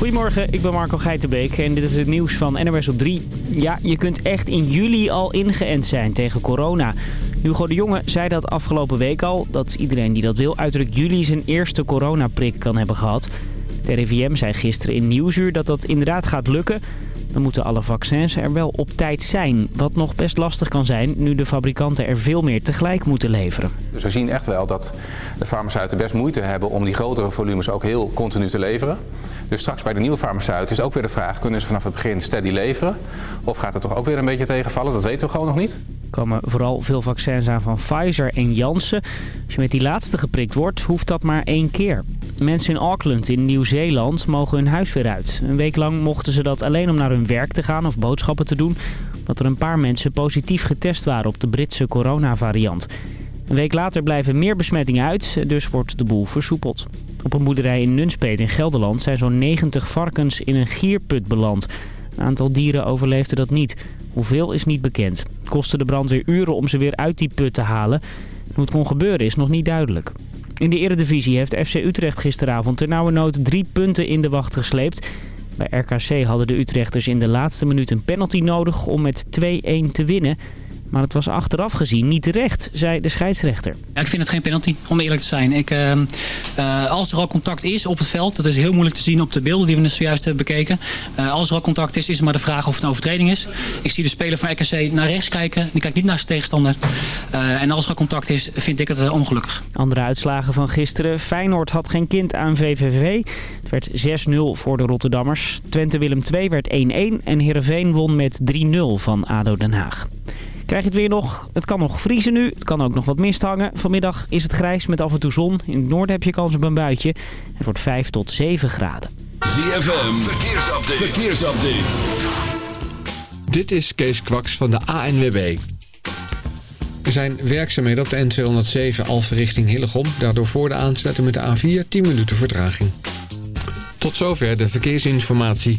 Goedemorgen, ik ben Marco Geitenbeek en dit is het nieuws van NMS op 3. Ja, je kunt echt in juli al ingeënt zijn tegen corona. Hugo de Jonge zei dat afgelopen week al, dat iedereen die dat wil uiterlijk juli zijn eerste coronaprik kan hebben gehad. Het RIVM zei gisteren in Nieuwsuur dat dat inderdaad gaat lukken. Dan moeten alle vaccins er wel op tijd zijn. Wat nog best lastig kan zijn nu de fabrikanten er veel meer tegelijk moeten leveren. Dus we zien echt wel dat de farmaceuten best moeite hebben om die grotere volumes ook heel continu te leveren. Dus straks bij de nieuwe farmaceut is ook weer de vraag, kunnen ze vanaf het begin steady leveren? Of gaat het toch ook weer een beetje tegenvallen? Dat weten we gewoon nog niet. Er komen vooral veel vaccins aan van Pfizer en Janssen. Als je met die laatste geprikt wordt, hoeft dat maar één keer. Mensen in Auckland in Nieuw-Zeeland mogen hun huis weer uit. Een week lang mochten ze dat alleen om naar hun werk te gaan of boodschappen te doen... omdat er een paar mensen positief getest waren op de Britse coronavariant. Een week later blijven meer besmettingen uit, dus wordt de boel versoepeld. Op een boerderij in Nunspeet in Gelderland zijn zo'n 90 varkens in een gierput beland. Een aantal dieren overleefde dat niet. Hoeveel is niet bekend. Het kostte de brandweer uren om ze weer uit die put te halen. Hoe het kon gebeuren is nog niet duidelijk. In de eredivisie heeft FC Utrecht gisteravond ternauwernood drie punten in de wacht gesleept. Bij RKC hadden de Utrechters in de laatste minuut een penalty nodig om met 2-1 te winnen. Maar het was achteraf gezien niet terecht, zei de scheidsrechter. Ja, ik vind het geen penalty, om eerlijk te zijn. Ik, uh, uh, als er al contact is op het veld, dat is heel moeilijk te zien op de beelden die we zojuist hebben bekeken. Uh, als er al contact is, is het maar de vraag of het een overtreding is. Ik zie de speler van RKC naar rechts kijken, die kijkt niet naar zijn tegenstander. en als er al contact is, vind ik het ongelukkig. Andere uitslagen van gisteren. Feyenoord had geen kind aan VVV. Het werd 6-0 voor de Rotterdammers. Twente Willem 2 werd 1-1 en Heerenveen won met 3-0 van ADO Den Haag. Krijg je het weer nog. Het kan nog vriezen nu. Het kan ook nog wat mist hangen. Vanmiddag is het grijs met af en toe zon. In het noorden heb je kans op een buitje. Het wordt 5 tot 7 graden. ZFM, verkeersupdate. verkeersupdate. Dit is Kees Kwaks van de ANWB. Er zijn werkzaamheden op de N207 Alphen richting Hillegom. Daardoor voor de aansluiting met de A4 10 minuten vertraging. Tot zover de verkeersinformatie.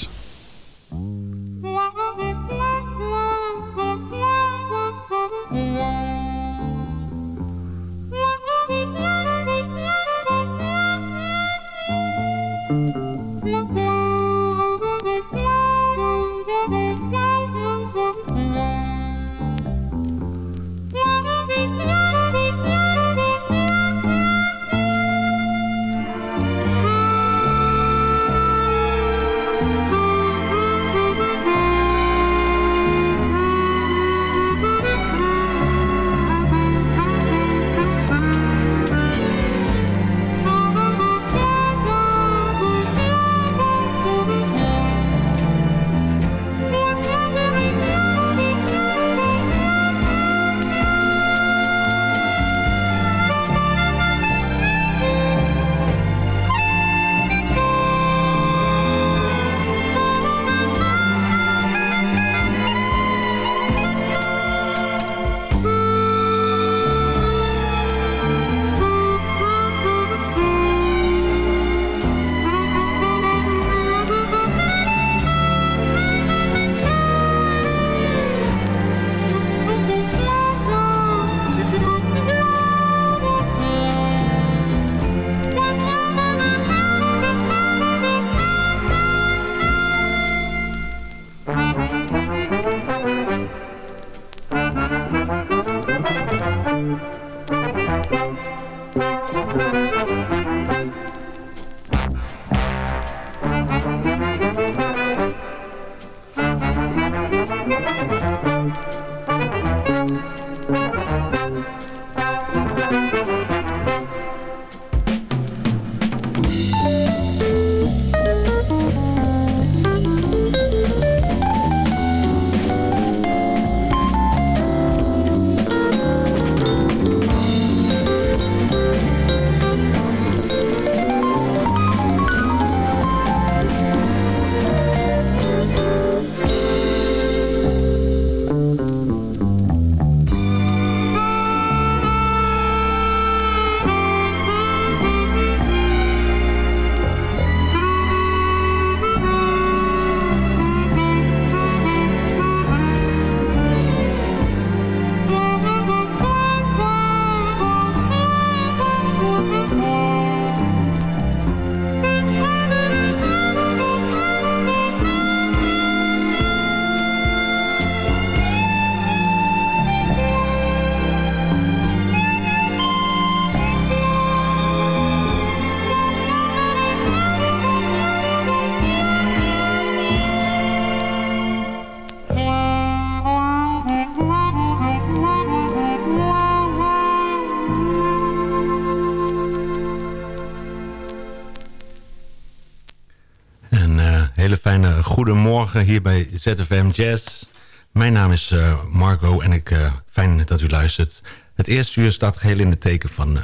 Hier bij ZFM Jazz. Mijn naam is uh, Marco en ik, uh, fijn dat u luistert. Het eerste uur staat geheel in het teken van uh,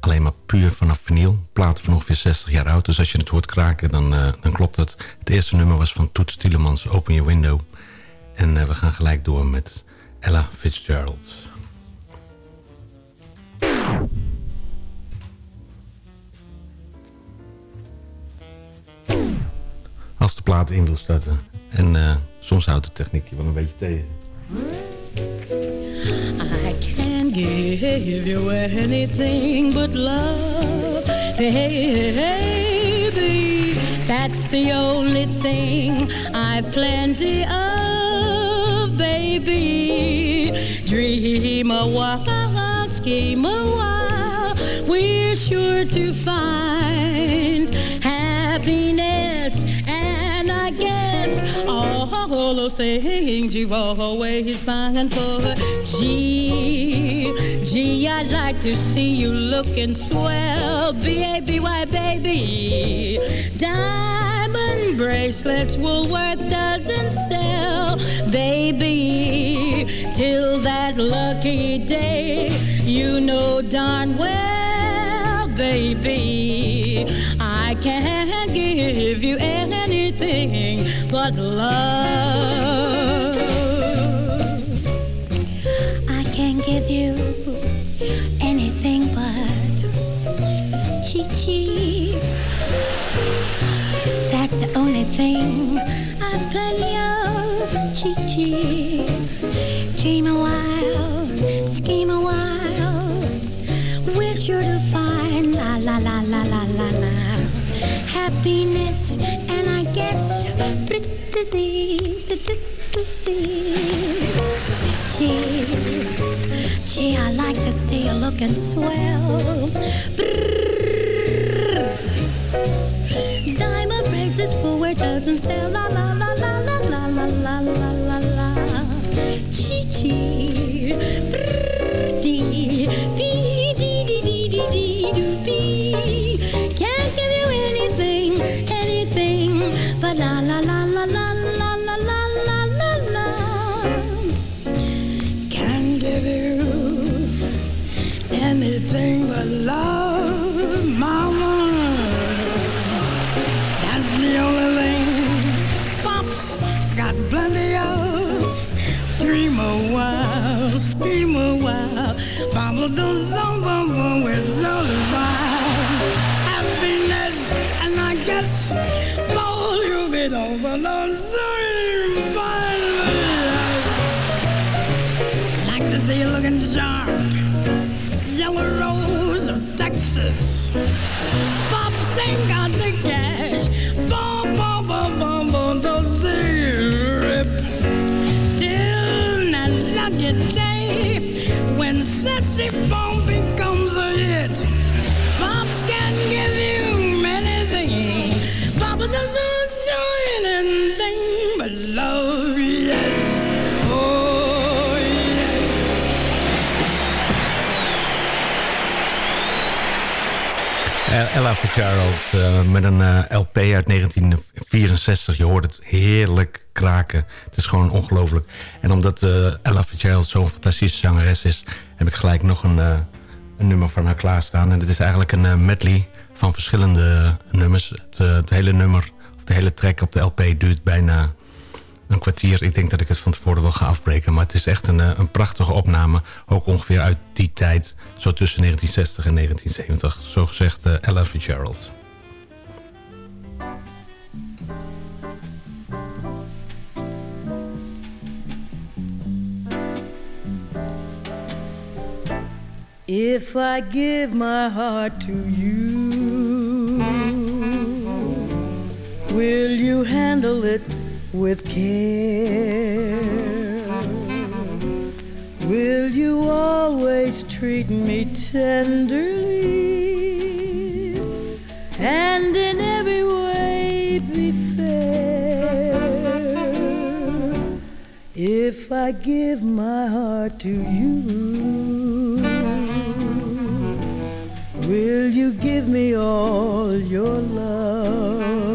alleen maar puur vanaf vinyl. Platen van ongeveer 60 jaar oud. Dus als je het hoort kraken, dan, dan klopt het. Het eerste nummer was van Toets Tielemans, Open Your Window. En we gaan gelijk door met Ella Fitzgerald. Als de plaat in wil starten. En uh, soms houdt de techniek je wel een beetje tegen. I can't give you anything but love, baby. That's the only thing I've plenty of, baby. Dream a while, scheme a while. We're sure to find happiness I guess all those things you've always been for. Gee, gee, I'd like to see you looking swell, B-A-B-Y, baby. Diamond bracelets Woolworth doesn't sell, baby. Till that lucky day, you know darn well, baby. I can't give you anything but love. I can't give you anything but chi-chi. That's the only thing I've plenty of chi-chi. Dream a happiness and I guess pretty Gee, gee, I like to see you looking swell. Brrr. Diamond bracelets, where doesn't sell. La la la la la la la la la la la. Chee anything but love, mama. That's the only thing Pops got plenty of. Dream a while, scheme a while. Mama does something with all about happiness, and I guess all you get over on soon. Like to see you looking sharp, Texas. Pops ain't got the cash. Bum, bum, bum, bum, bum, the syrup. Till that lucky day when Sassy Bone becomes a hit. Pops can give you many things. Papa doesn't Ella Fitzgerald uh, met een uh, LP uit 1964. Je hoort het heerlijk kraken. Het is gewoon ongelooflijk. En omdat uh, Ella Fitzgerald zo'n fantastische zangeres is... heb ik gelijk nog een, een nummer van haar klaarstaan. En het is eigenlijk een medley van verschillende nummers. Het, het, hele nummer, of de hele track op de LP duurt bijna een kwartier. Ik denk dat ik het van tevoren wil gaan afbreken. Maar het is echt een, een prachtige opname. Ook ongeveer uit die tijd. Zo tussen 1960 en 1970. Zo gezegd uh, Ella Fitzgerald. If I give my heart to you, will you handle it with care? Will you always treat me tenderly and in every way be fair? If I give my heart to you, will you give me all your love?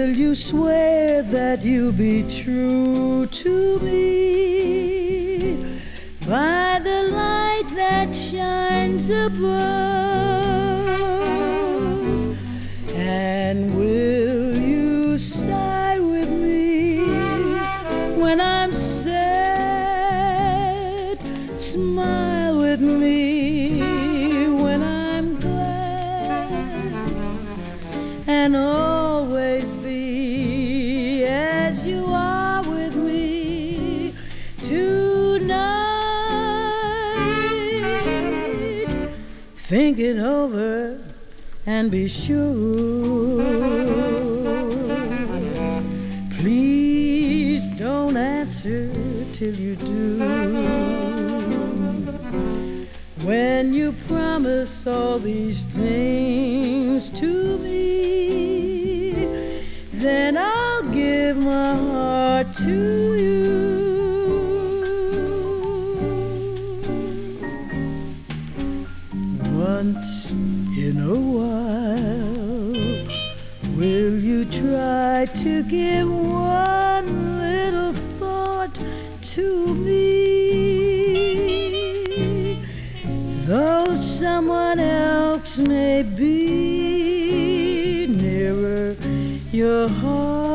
Will you swear that you'll be true to me by the light that shines above? Over and be sure. Please don't answer till you do. When you promise all these things to me, then I'll give my heart to you. Give one little thought to me? Though someone else may be nearer your heart.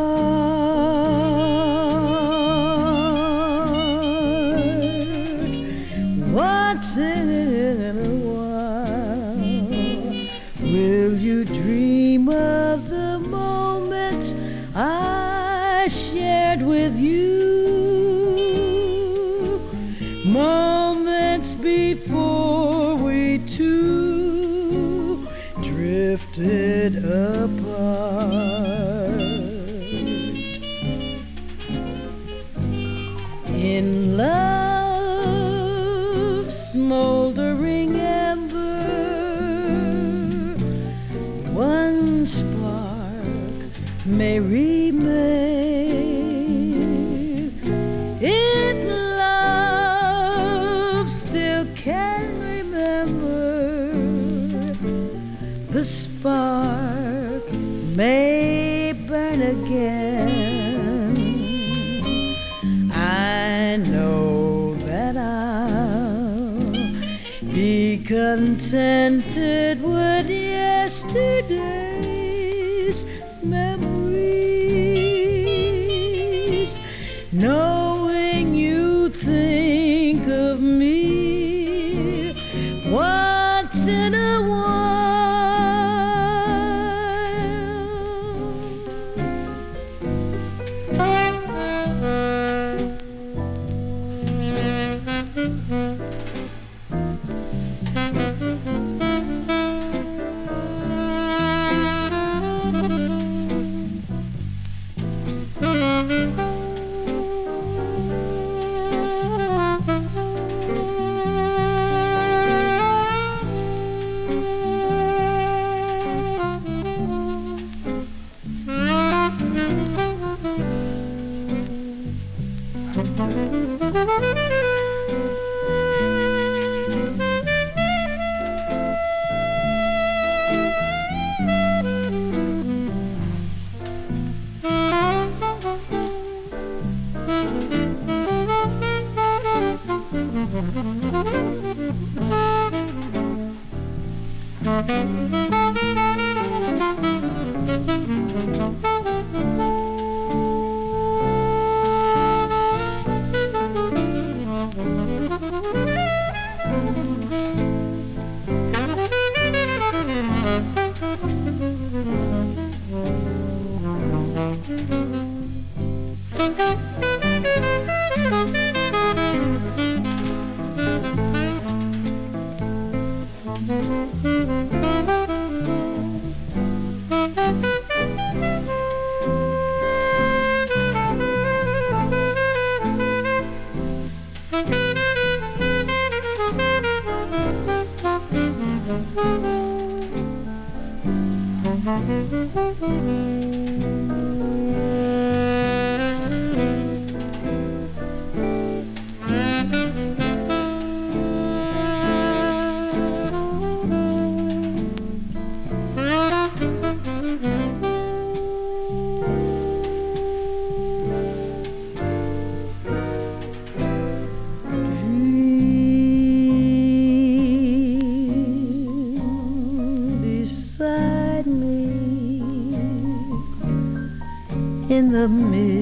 me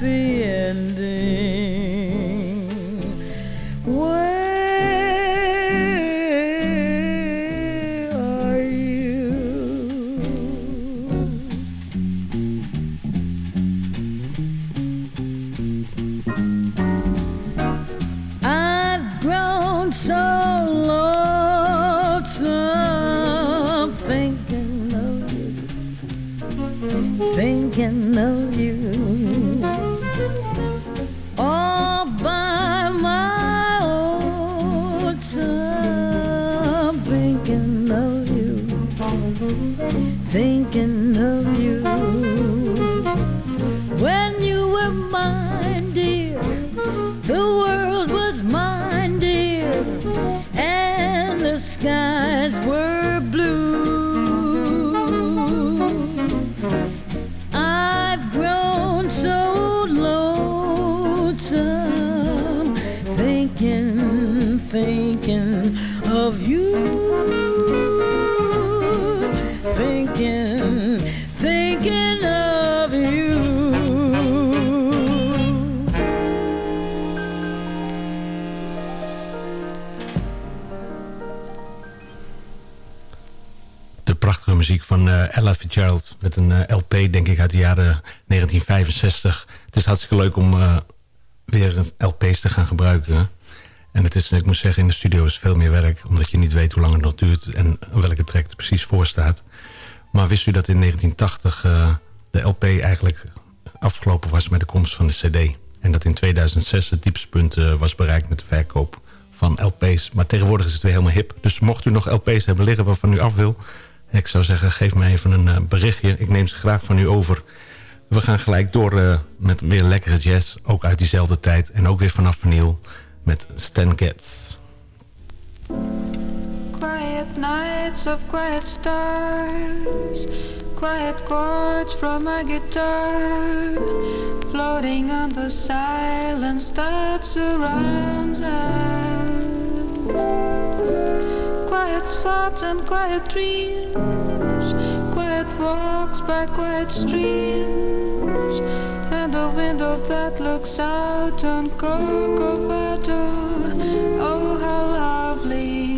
happy ending? Uh. Met een uh, LP, denk ik, uit de jaren 1965. Het is hartstikke leuk om uh, weer LP's te gaan gebruiken. En het is, ik moet zeggen, in de studio is veel meer werk. Omdat je niet weet hoe lang het nog duurt en welke track er precies voor staat. Maar wist u dat in 1980 de LP eigenlijk afgelopen was met de komst van de CD? En dat in 2006 het dieptepunt was bereikt met de verkoop van LP's. Maar tegenwoordig is het weer helemaal hip. Dus mocht u nog LP's hebben liggen waarvan u af wil... ik zou zeggen, geef me even een uh, berichtje. Ik neem ze graag van u over. We gaan gelijk door uh, met meer lekkere jazz. Ook uit diezelfde tijd. En ook weer vanaf vinyl met Stan Getz. Quiet nights of quiet stars Quiet chords from my guitar Floating on the silence that surrounds us Quiet thoughts and quiet dreams Quiet walks by quiet streams And a window that looks out on Corcovado. Oh, how lovely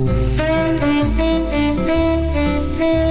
Hey.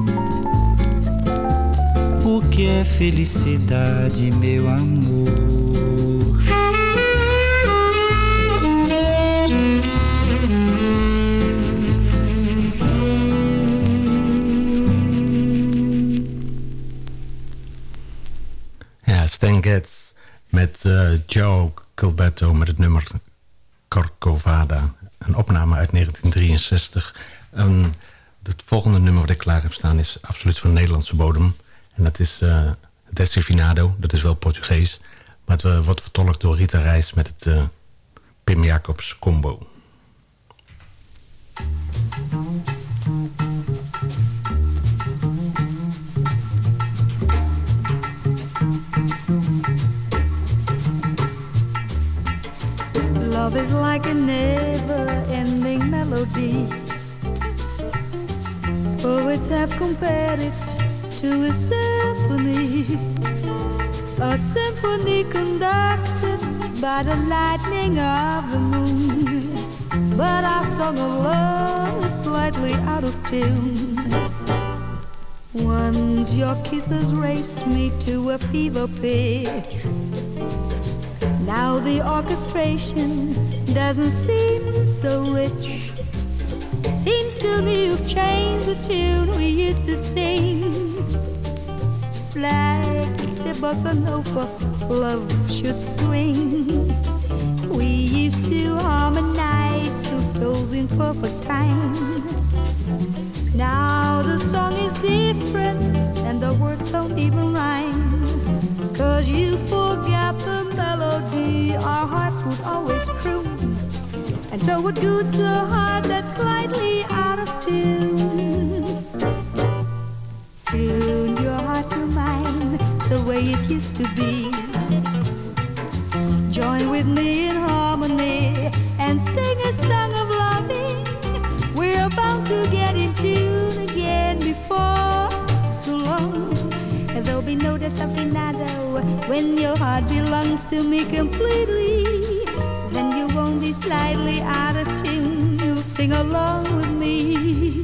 que felicidade, meu amor. Ja, Stan. Met eh, Joe Gilberto met het nummer Corcovada. Een opname uit 1963. En het volgende nummer wat ik klaar heb staan is absoluut van Nederlandse bodem. En dat is uh, Destinado. Dat is wel Portugees. Maar het wordt vertolkt door Rita Reis met het uh, Pim Jacobs combo. Love is like a never-ending melody. Poets have compared it to a symphony, a symphony conducted by the lightning of the moon. But our song of love is slightly out of tune. Once your kisses raced me to a fever pitch. Now the orchestration doesn't seem so rich. The tune we used to sing. Like the bossa nova, love should swing. We used to harmonize two souls in perfect time. Now the song is different and the words don't even rhyme. Cause you forgot the melody our hearts would always croon. And so it goods a heart that's slightly out of tune. Tune your heart to mine the way it used to be. Join with me in harmony and sing a song of loving. We're about to get in tune again before too long. And there'll be no desafinado when your heart belongs to me completely. Then you won't be slightly out of tune. Sing along with me.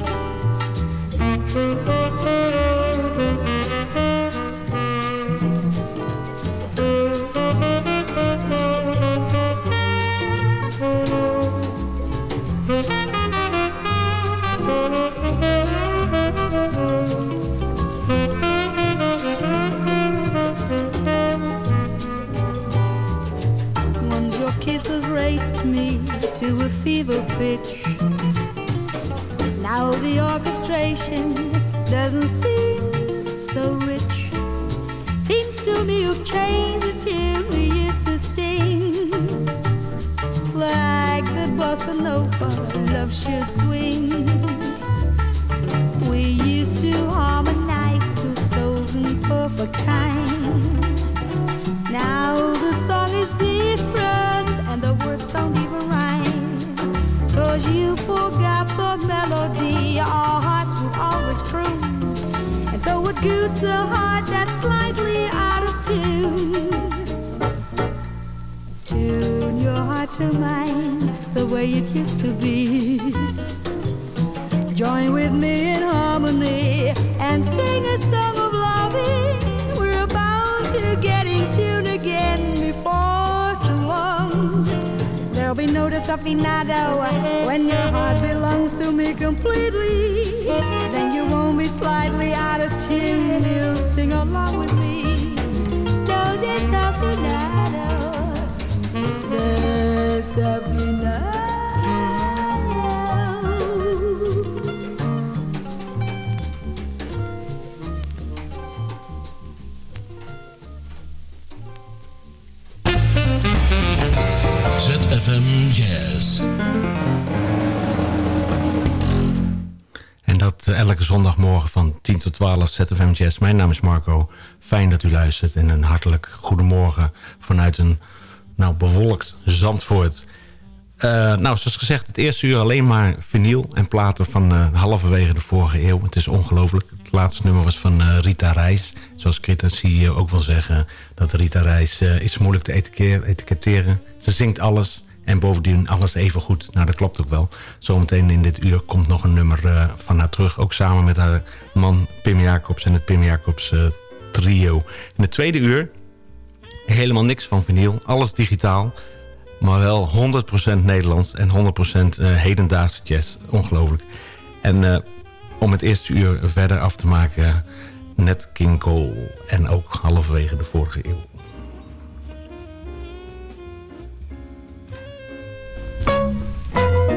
Once your kisses raced me to a fever pitch. Now the orchestration doesn't seem so rich. Seems to me you've changed the tune we used to sing. Like the bossa nova, love should swing. We used to harmonize two souls in perfect time. It a heart that's slightly out of tune. Tune your heart to mine the way it used to be. Join with me in harmony and sing a song of loving. We're about to get in tune again before too long. There'll be no desafinado when your heart belongs to me completely. Then you won't be slightly out of tune. You'll sing along with me. No desafinado, desafinado. ZFM Jazz. En elke zondagmorgen van 10 tot 12 ZFM Jazz. Mijn naam is Marco. Fijn dat u luistert. En een hartelijk goedemorgen vanuit een nou, bewolkt Zandvoort. Eh, nou, zoals gezegd, het eerste uur alleen maar vinyl en platen van eh, halverwege de vorige eeuw. Het is ongelooflijk. Het laatste nummer was van eh, Rita Reis. Zoals critici ook wel zeggen, dat Rita Reis is moeilijk te etiketteren. Ze zingt alles en bovendien alles even goed. Nou, dat klopt ook wel. Zometeen in dit uur komt nog een nummer eh, van haar terug. Ook samen met haar man Pim Jacobs en het Pim Jacobs eh, trio. In het tweede uur helemaal niks van vinyl. Alles digitaal. Maar wel 100% Nederlands en 100% eh, hedendaagse jazz. Ongelooflijk. En om het eerste uur verder af te maken... Net King Cole en ook halverwege de vorige eeuw.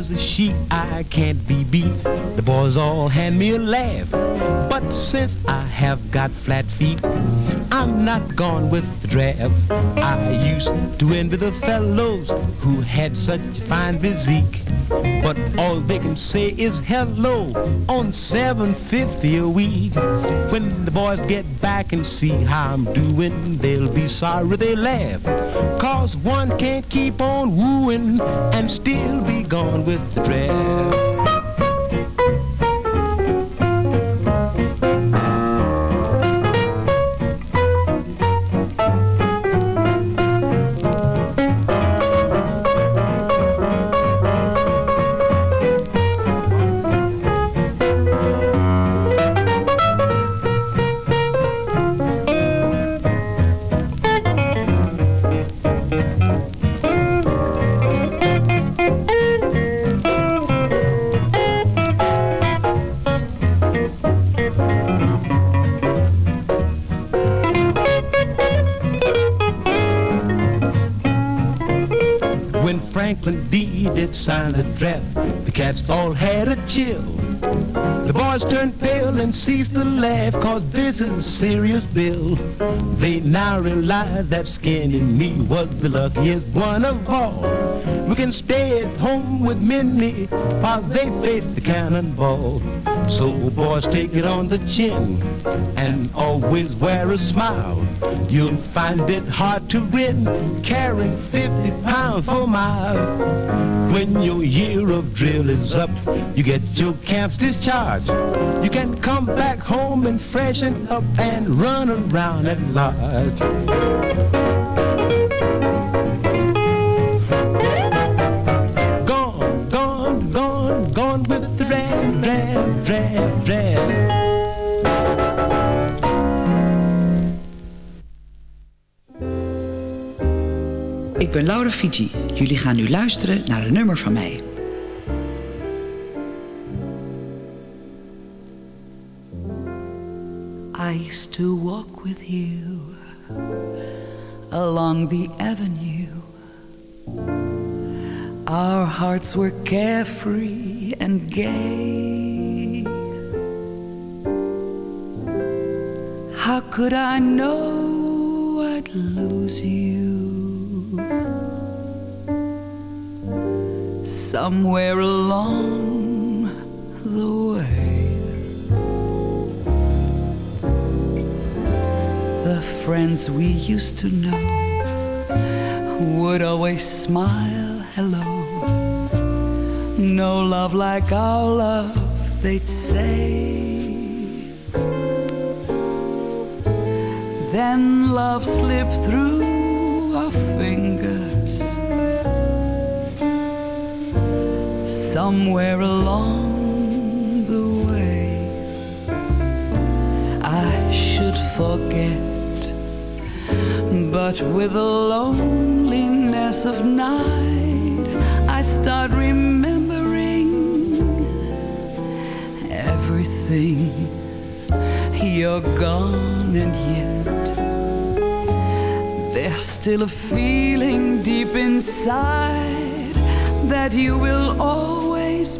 As a sheep, I can't be beat. The boys all hand me a laugh. But since I have got flat feet, I'm not gone with the draft. I used to envy the fellows who had such fine physique. But all they can say is hello on 750 a week. When the boys get back and see how I'm doing, they'll be sorry they laugh. Cause one can't keep on wooing and still be gone with the draft. Franklin D did sign the draft, the cats all had a chill. The boys turned pale and ceased to laugh, cause this is a serious bill. They now realize that Skinny me was the luckiest one of all. We can stay at home with Minnie while they face the cannonball. So boys take it on the chin and always wear a smile. You'll find it hard to win carrying 50 pounds for a mile. When your year of drill is up, you get your camps discharged. You can come back home and freshen up and run around at large. Ik ben Laura Fiji. Jullie gaan nu luisteren naar een nummer van mij. I used to walk with you along the avenue. Our hearts were carefree and gay. How could I know I'd lose you? Somewhere along the way. The friends we used to know would always smile hello. No love like our love, they'd say. Then love slipped through our fingers. Somewhere along the way, I should forget. But with the loneliness of night, I start remembering everything. You're gone, and yet there's still a feeling deep inside that you will always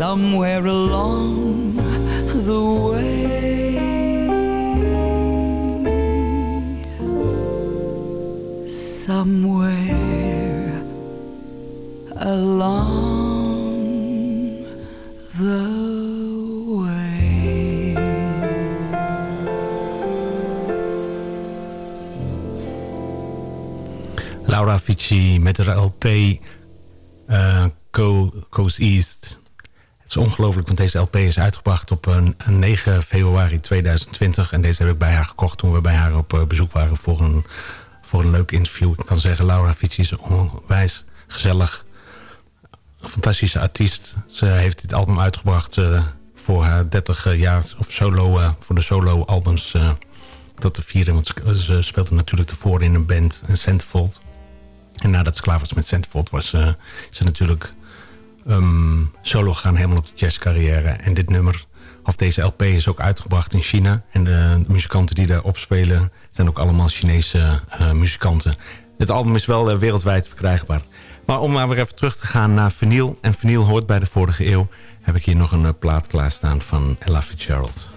somewhere along the way. Somewhere along the way. Laura Fici met de LP uh, Coast East. Het is ongelooflijk, want deze LP is uitgebracht op een, 9 februari 2020. En deze heb ik bij haar gekocht toen we bij haar op uh, bezoek waren voor een, voor een leuk interview. Ik kan zeggen, Laura Fici is onwijs gezellig. Een fantastische artiest. Ze heeft dit album uitgebracht uh, voor haar 30 jaar of solo, voor de solo albums dat te vieren. Want ze speelde natuurlijk tevoren in een band, een Centerfold. En nadat ze klaar was met Centerfold was uh, ze natuurlijk um, solo gaan helemaal op de jazzcarrière. En dit nummer, of deze LP is ook uitgebracht in China. En de, muzikanten die daar opspelen zijn ook allemaal Chinese uh, muzikanten. Het album is wel uh, wereldwijd verkrijgbaar. Maar om maar weer even terug te gaan naar vinyl. En vinyl hoort bij de vorige eeuw. Heb ik hier nog een plaat klaarstaan van Ella Fitzgerald.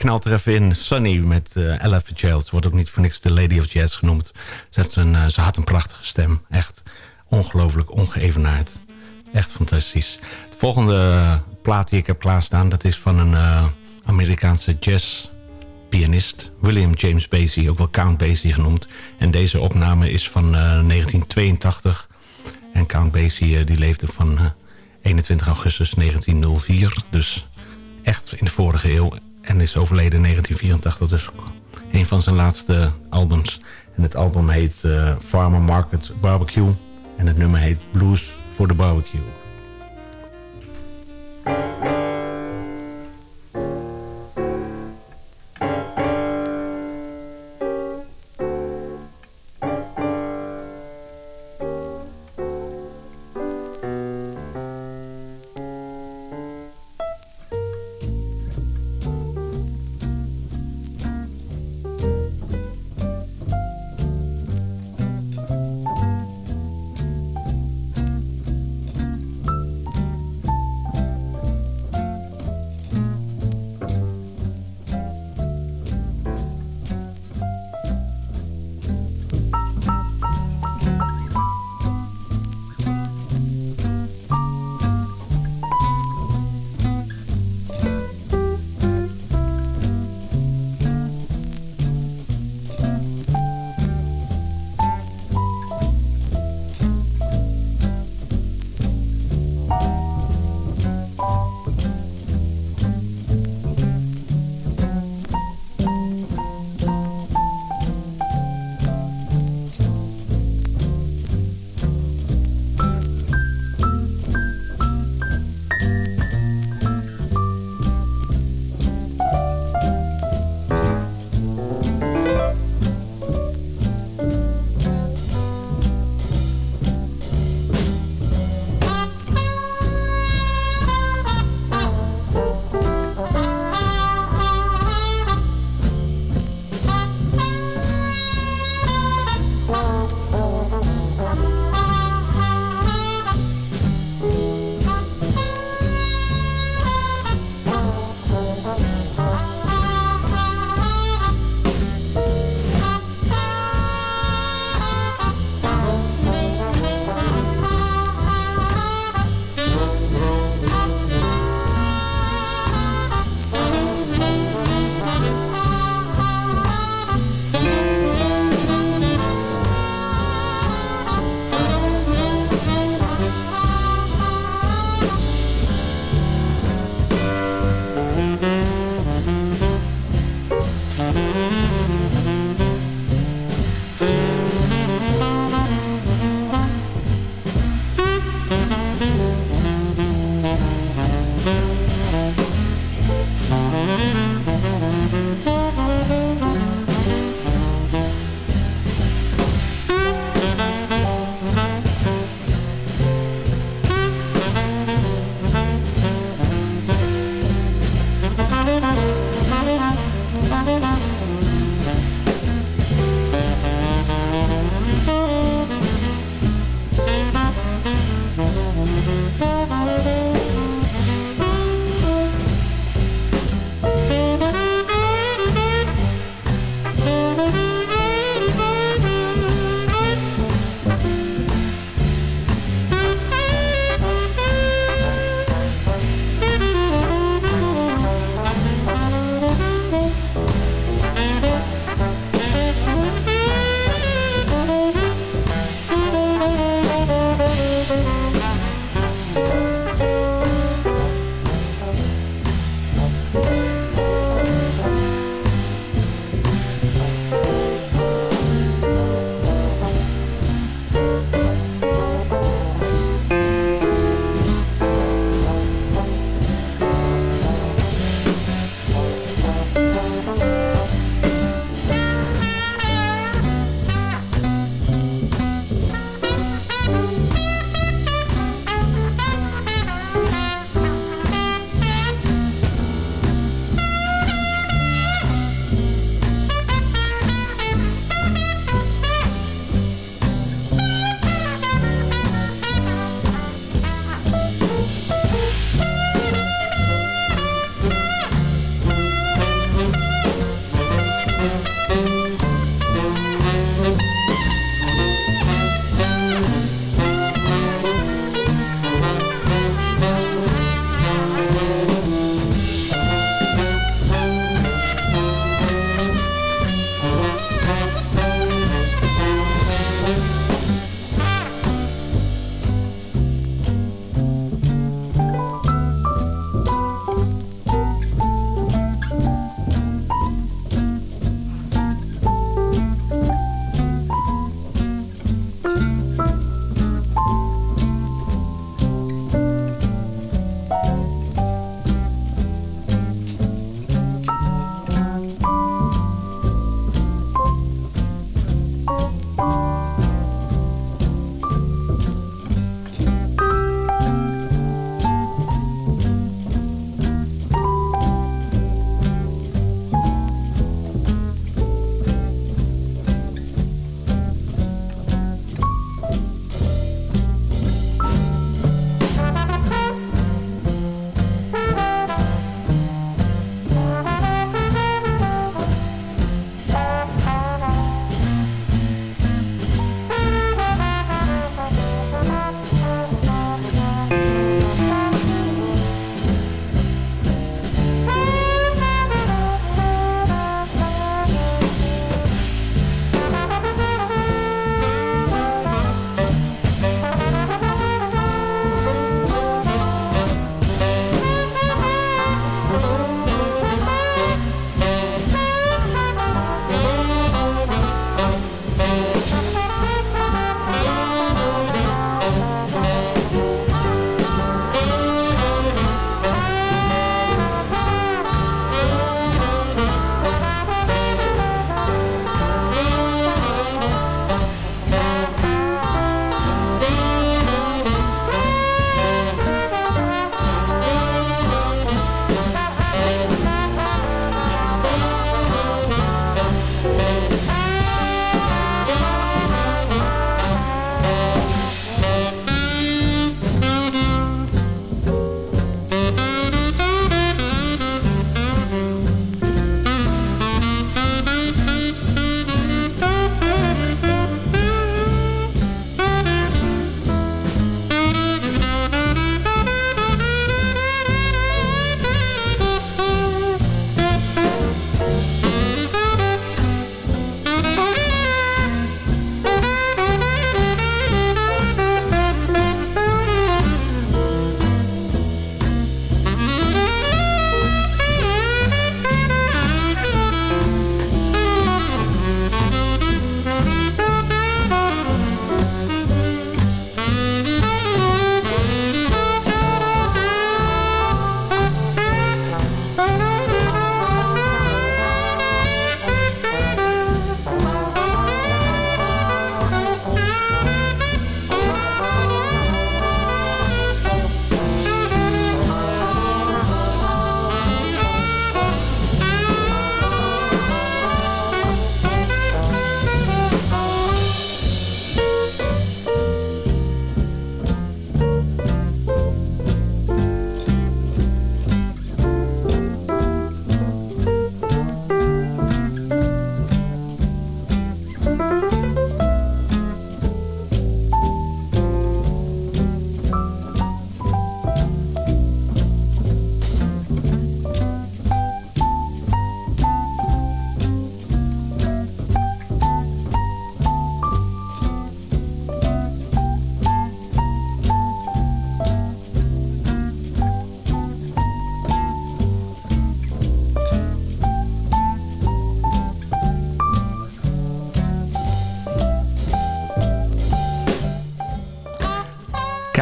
Knalt er even in. Sunny met uh, Ella Fitzgerald. Wordt ook niet voor niks de Lady of Jazz genoemd. Ze een, uh, ze had een prachtige stem. Echt ongelooflijk, ongeëvenaard. Echt fantastisch. De volgende plaat die ik heb klaarstaan... dat is van een Amerikaanse jazzpianist... William James Basie, ook wel Count Basie genoemd. En deze opname is van 1982. En Count Basie die leefde van 21 augustus 1904. Dus echt in de vorige eeuw. En is overleden in 1984. Dus een van zijn laatste albums. En het album heet uh, Farmer Market Barbecue. En het nummer heet Blues for the Barbecue.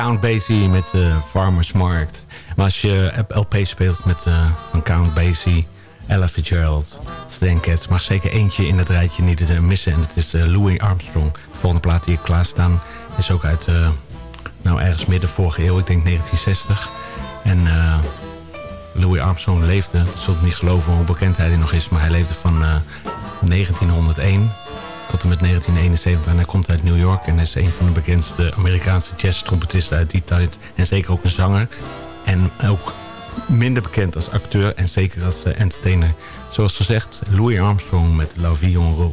Count Basie met uh, Farmers Market. Maar als je LP speelt met uh, Count Basie, Ella Fitzgerald, Stan Getz... mag zeker eentje in het rijtje niet missen. En het is uh, Louis Armstrong. De volgende plaat die ik klaarstaan is ook uit... nou, ergens midden vorige eeuw, ik denk 1960. En Louis Armstrong leefde, zult niet geloven hoe bekend hij nog is... maar hij leefde van 1901 tot en met 1971. En hij komt uit New York en is een van de bekendste Amerikaanse jazz-trompetisten uit die tijd. En zeker ook een zanger. En ook minder bekend als acteur en zeker als uh, entertainer. Zoals gezegd, Louis Armstrong met La Vie Rose.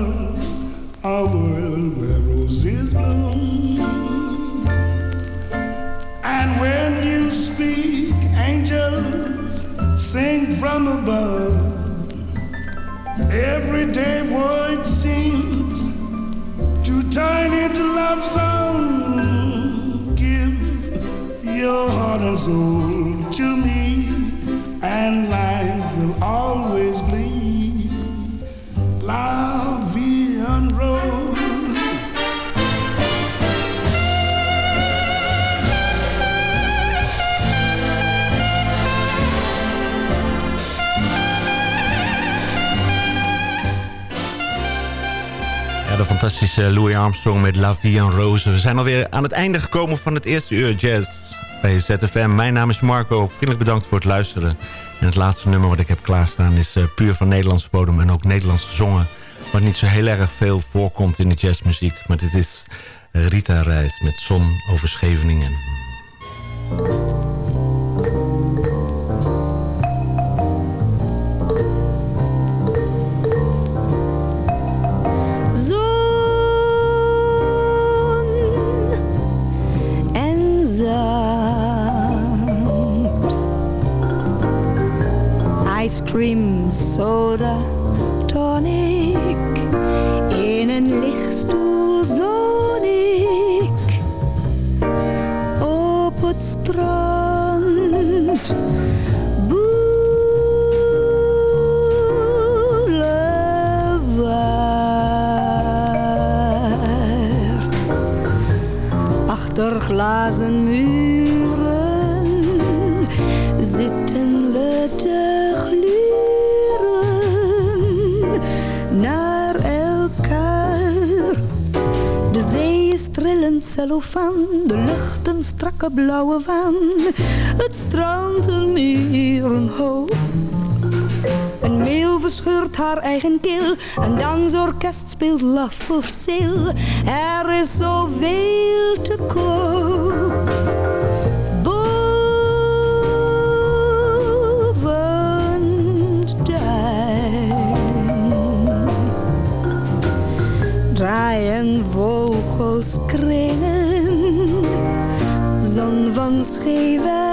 Fantastische Louis Armstrong met La Vie en Rose. We zijn alweer aan het einde gekomen van het eerste uur jazz bij ZFM. Mijn naam is Marco. Vriendelijk bedankt voor het luisteren. En het laatste nummer wat ik heb klaarstaan is uh, puur van Nederlandse bodem en ook Nederlands gezongen. Wat niet zo heel erg veel voorkomt in de jazzmuziek. Maar dit is Rita Reis met Zon over Scheveningen. Ice cream, soda, tonic. In een lichtstoel zoon op het strand. Boulevard. Achter glazen muren trillend cellofaan, de lucht een strakke blauwe waan. Het strand een meer een meel verscheurt haar eigen keel, een dansorkest speelt laf voor zeel. Er is zoveel te koop. Vogels kringen, zon van Scheveningen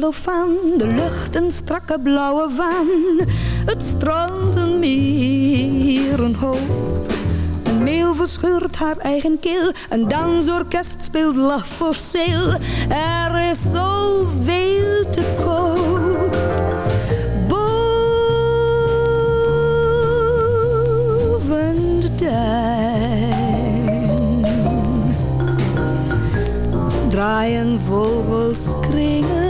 de lucht een strakke blauwe waan. Het strand een meer een hoop. Een meel verscheurt haar eigen keel, een dansorkest speelt lach voor zeel. Er is zoveel te koop. Boven de duin draaien vogels kringen.